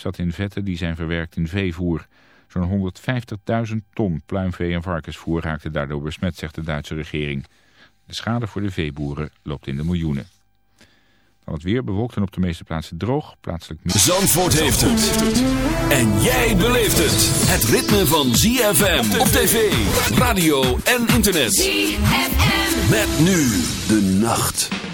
zat in vetten die zijn verwerkt in veevoer. Zo'n 150.000 ton pluimvee en varkensvoer raakte daardoor besmet, zegt de Duitse regering. De schade voor de veeboeren loopt in de miljoenen. Dan het weer bewolkt en op de meeste plaatsen droog. Plaatselijk... Zandvoort heeft het. En jij beleeft het. Het ritme van ZFM op tv, radio en internet. ZFM. Met nu de nacht.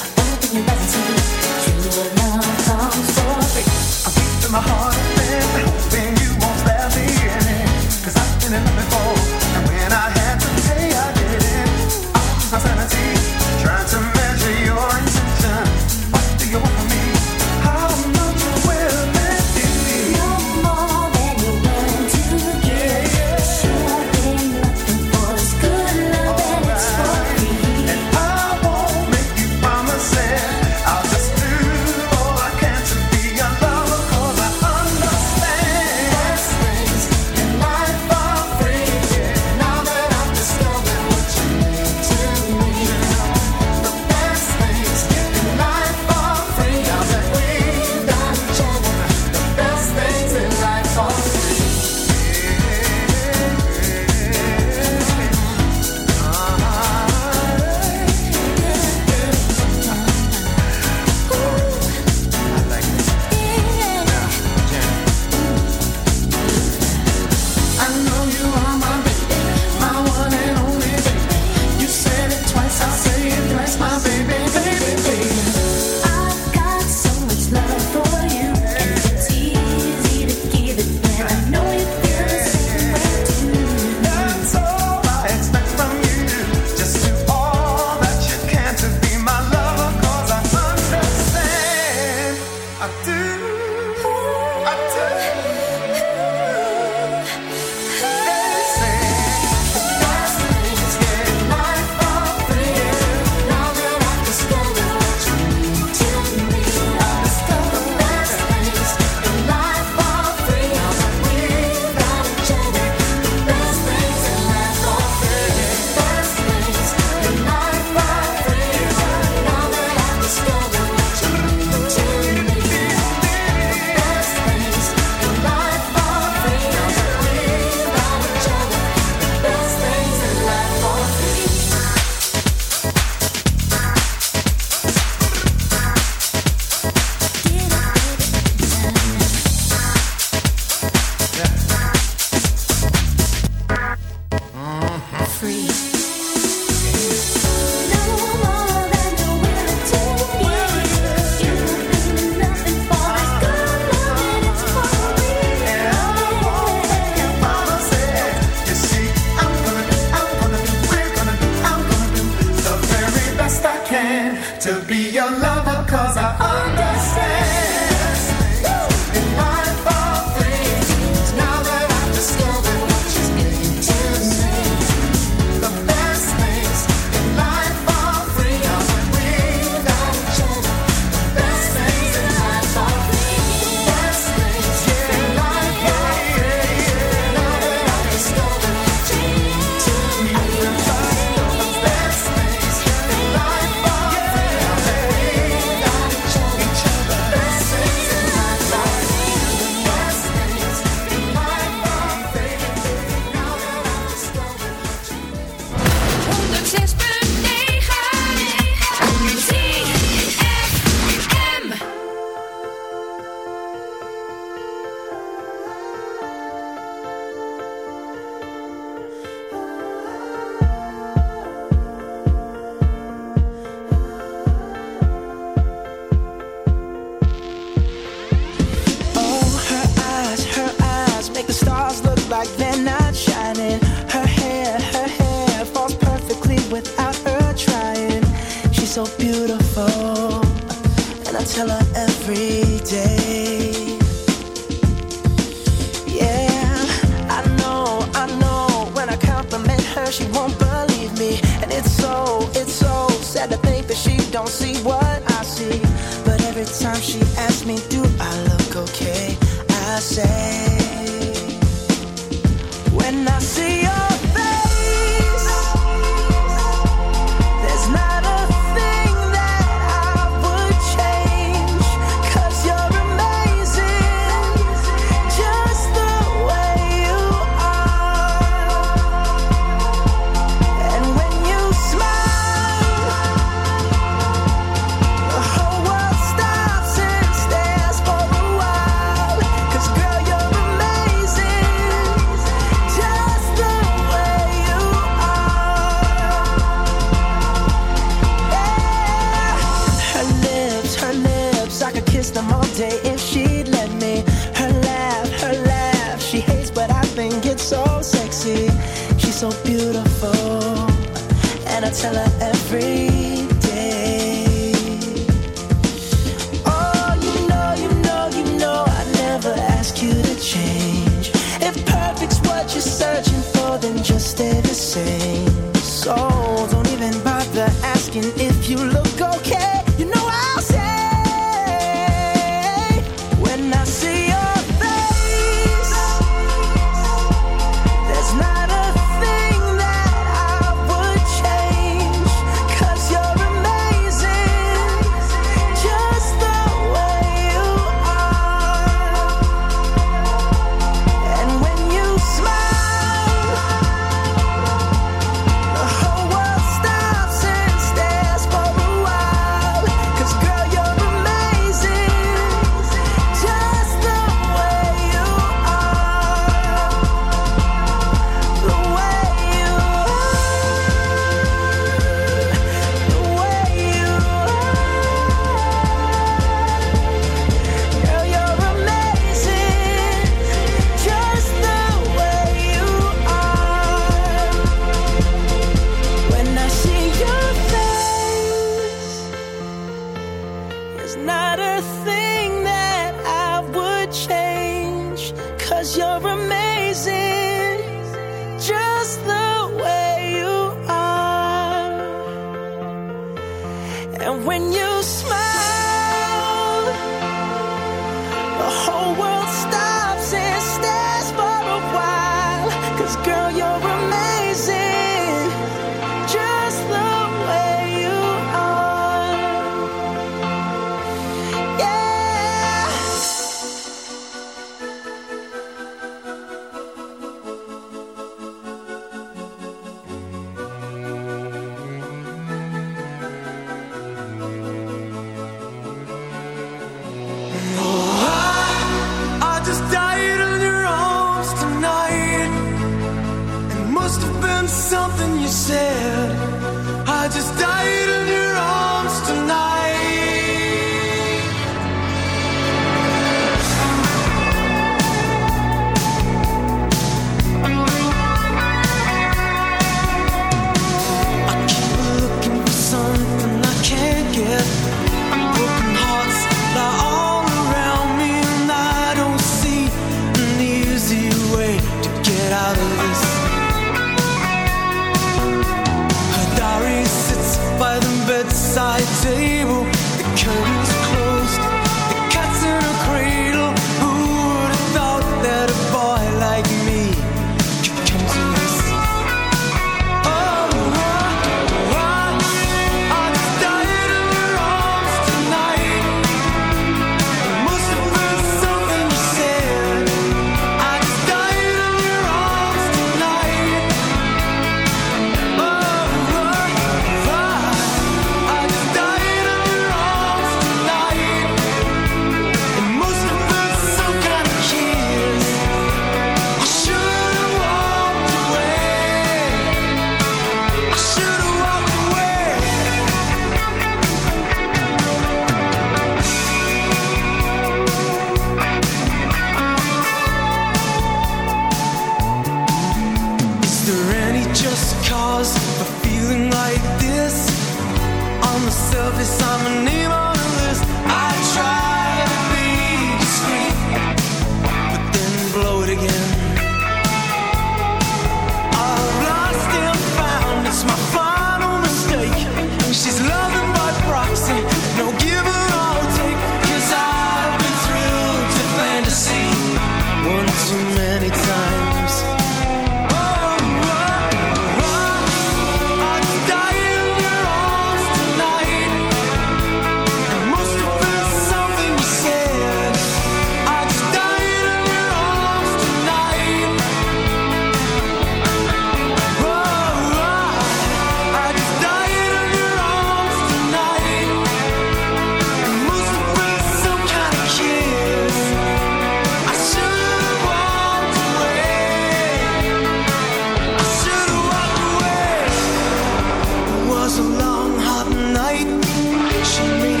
she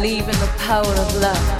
believe in the power of love.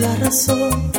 la razón.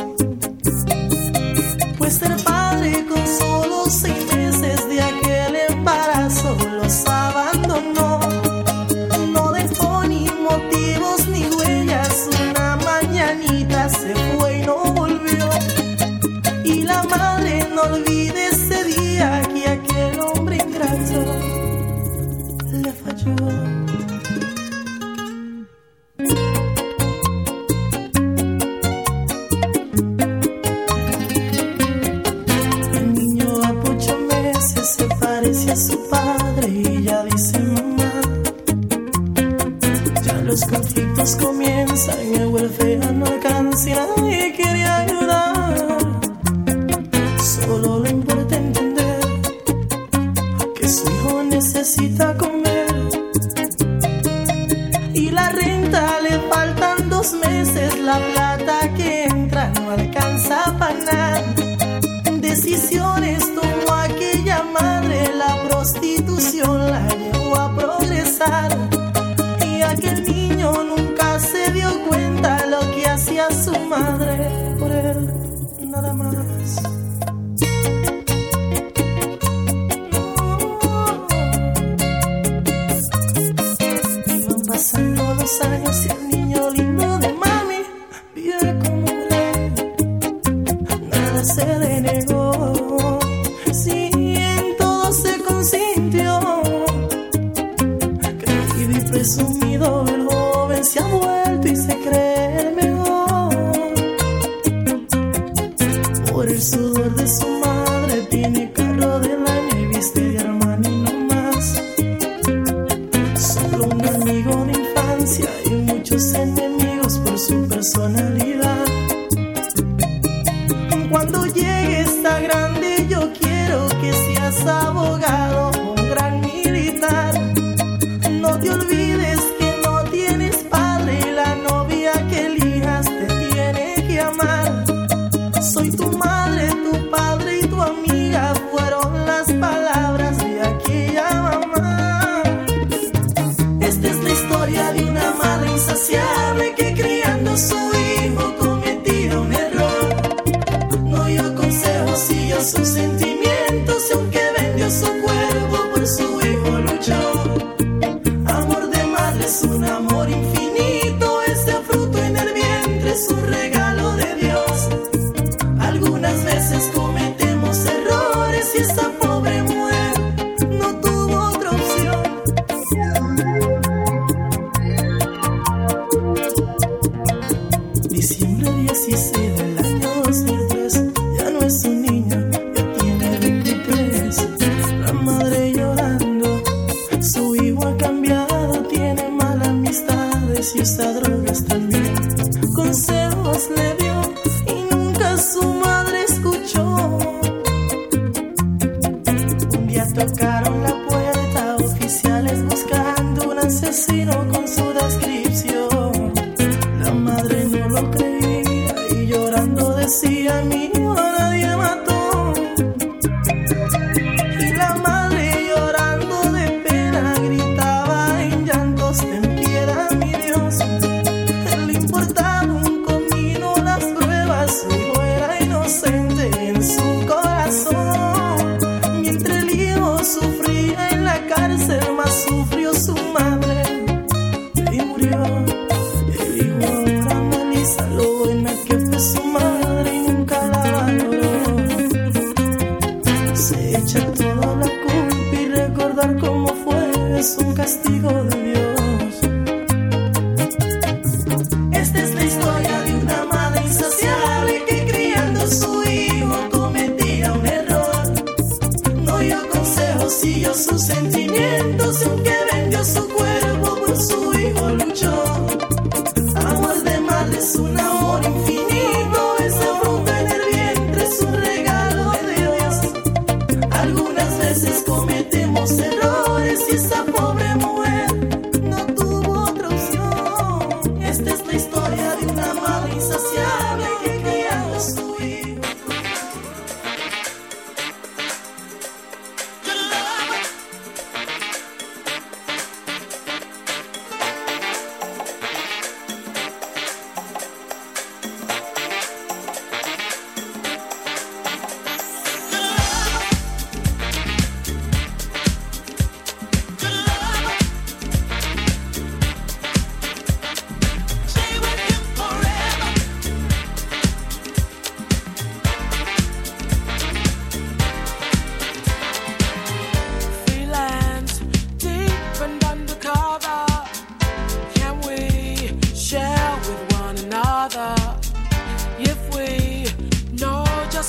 ஒரு சோர்வு சுமாரத்தின்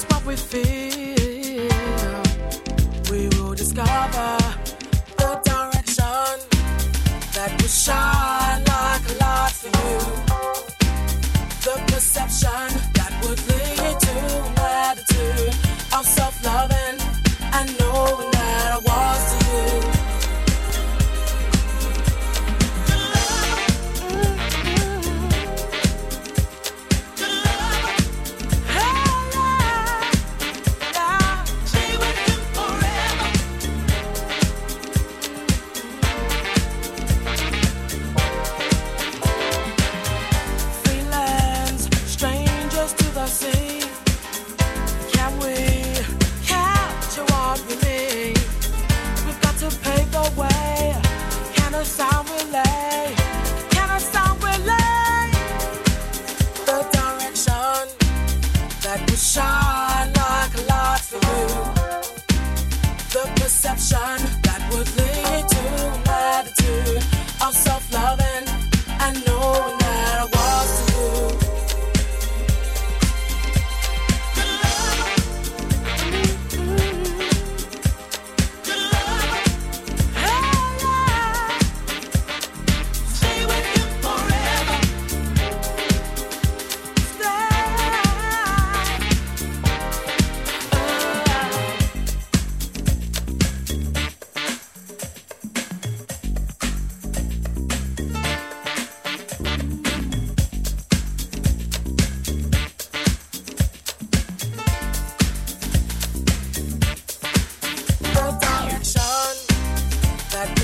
that's what we feel.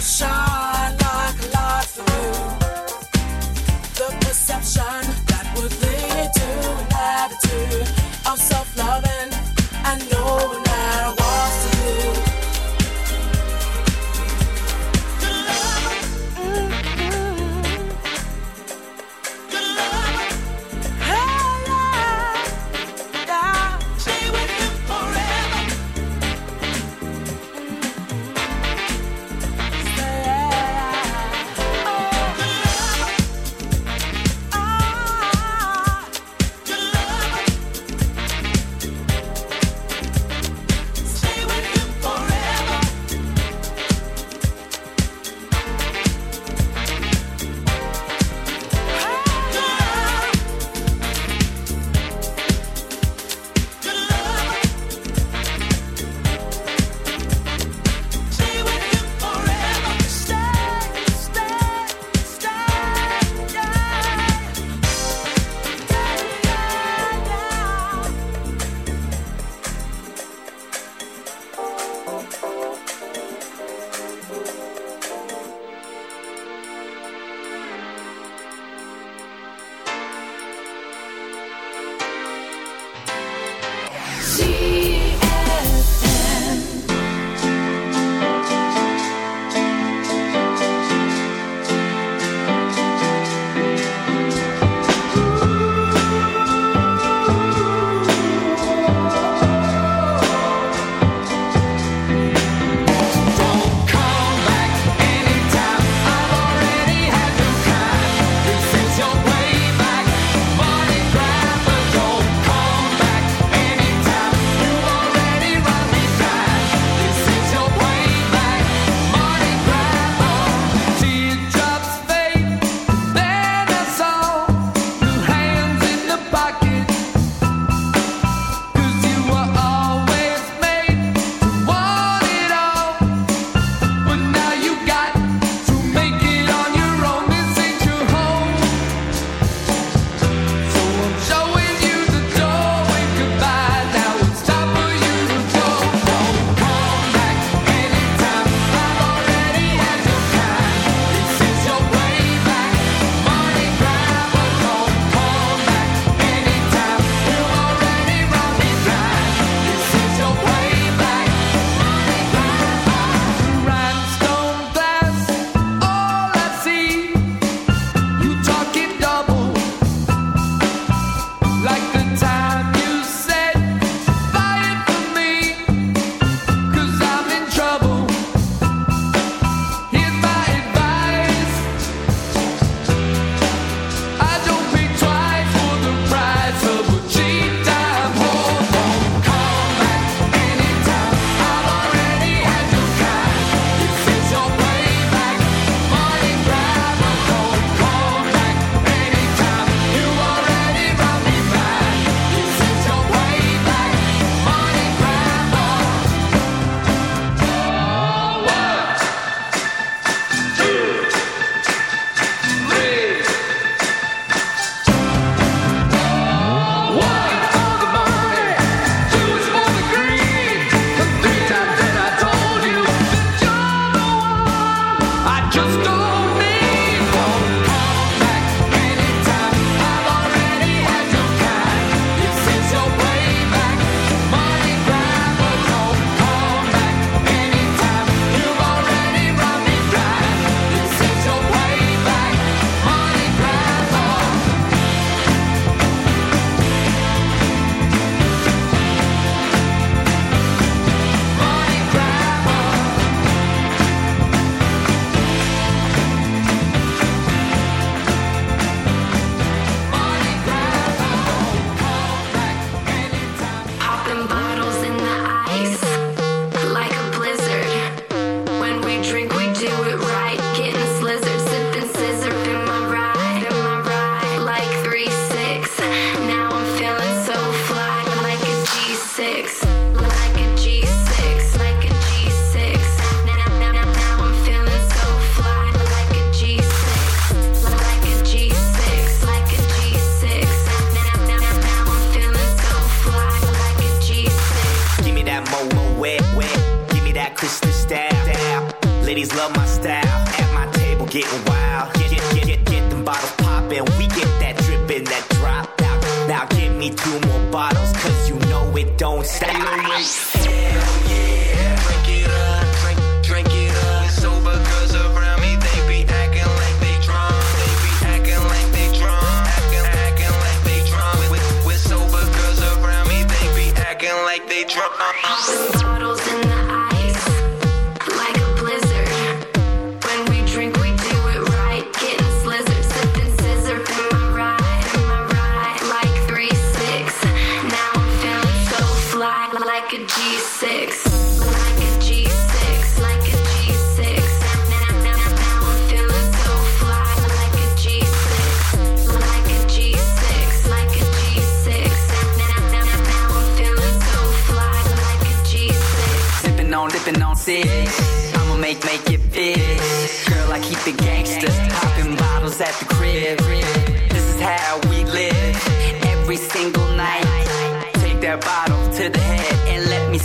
shine like light through the perception.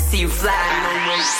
see you fly.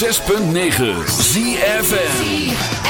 106.9 ZFN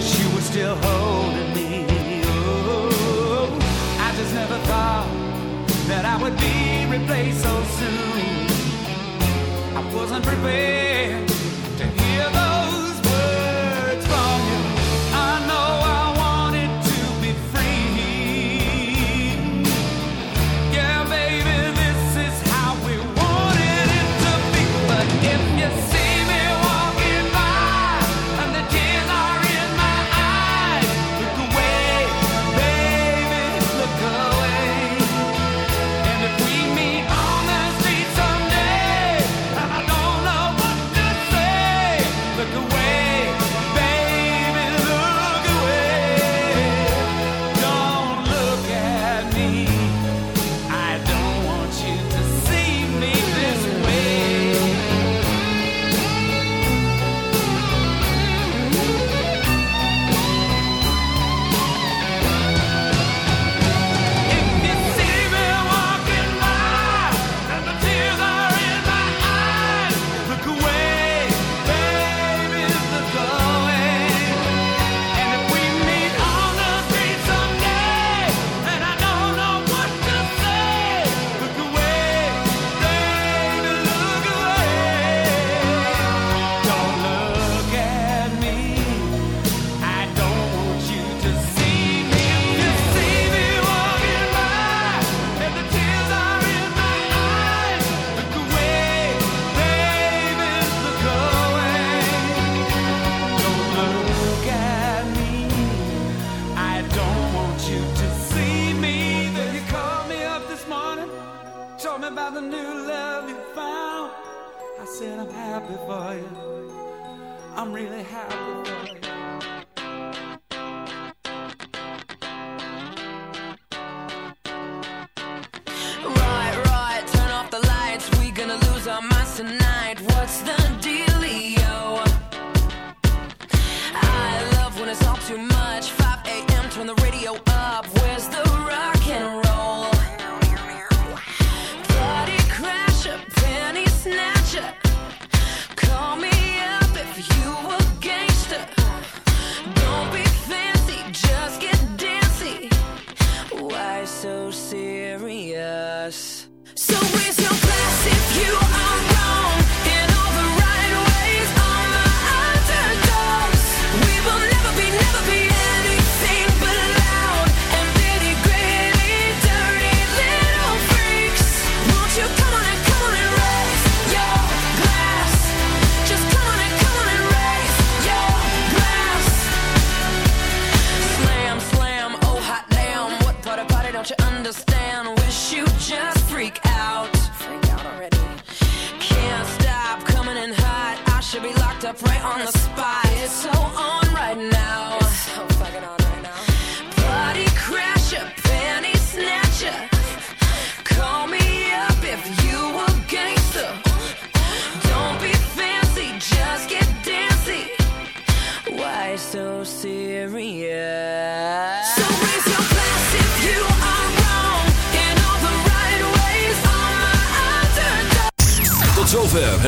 wish you were still holding me. Oh, I just never thought that I would be replaced so soon. I wasn't prepared. about the new love you found. I said, I'm happy for you. I'm really happy for you.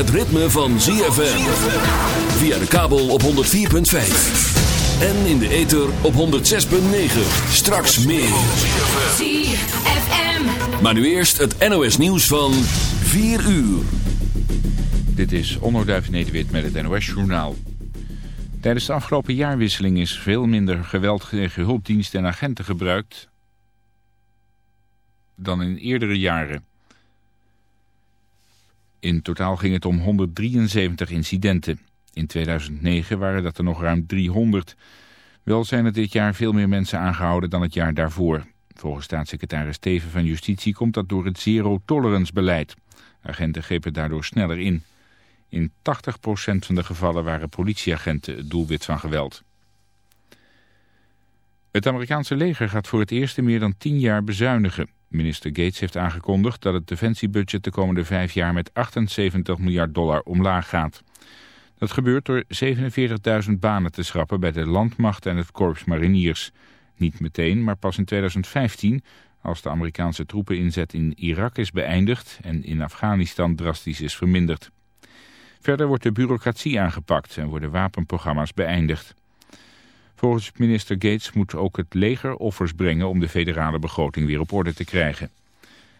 Het ritme van ZFM. Via de kabel op 104.5. En in de ether op 106.9. Straks meer. ZFM. Maar nu eerst het NOS nieuws van 4 uur. Dit is Onderduif Nederwit met het NOS-journaal. Tijdens de afgelopen jaarwisseling is veel minder geweld tegen hulpdiensten en agenten gebruikt dan in eerdere jaren. In totaal ging het om 173 incidenten. In 2009 waren dat er nog ruim 300. Wel zijn er dit jaar veel meer mensen aangehouden dan het jaar daarvoor. Volgens staatssecretaris Teven van Justitie komt dat door het zero-tolerance beleid. Agenten grepen daardoor sneller in. In 80% van de gevallen waren politieagenten het doelwit van geweld. Het Amerikaanse leger gaat voor het eerst in meer dan 10 jaar bezuinigen. Minister Gates heeft aangekondigd dat het defensiebudget de komende vijf jaar met 78 miljard dollar omlaag gaat. Dat gebeurt door 47.000 banen te schrappen bij de landmacht en het korps mariniers. Niet meteen, maar pas in 2015, als de Amerikaanse troepeninzet in Irak is beëindigd en in Afghanistan drastisch is verminderd. Verder wordt de bureaucratie aangepakt en worden wapenprogramma's beëindigd. Volgens minister Gates moet ook het leger offers brengen om de federale begroting weer op orde te krijgen.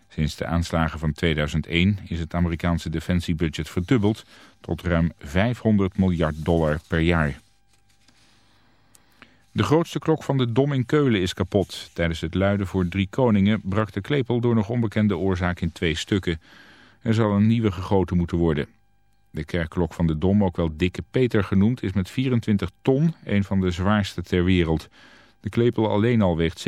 Sinds de aanslagen van 2001 is het Amerikaanse defensiebudget verdubbeld tot ruim 500 miljard dollar per jaar. De grootste klok van de Dom in Keulen is kapot. Tijdens het luiden voor drie koningen brak de klepel door nog onbekende oorzaak in twee stukken. Er zal een nieuwe gegoten moeten worden. De kerkklok van de Dom, ook wel Dikke Peter genoemd, is met 24 ton een van de zwaarste ter wereld. De klepel alleen al weegt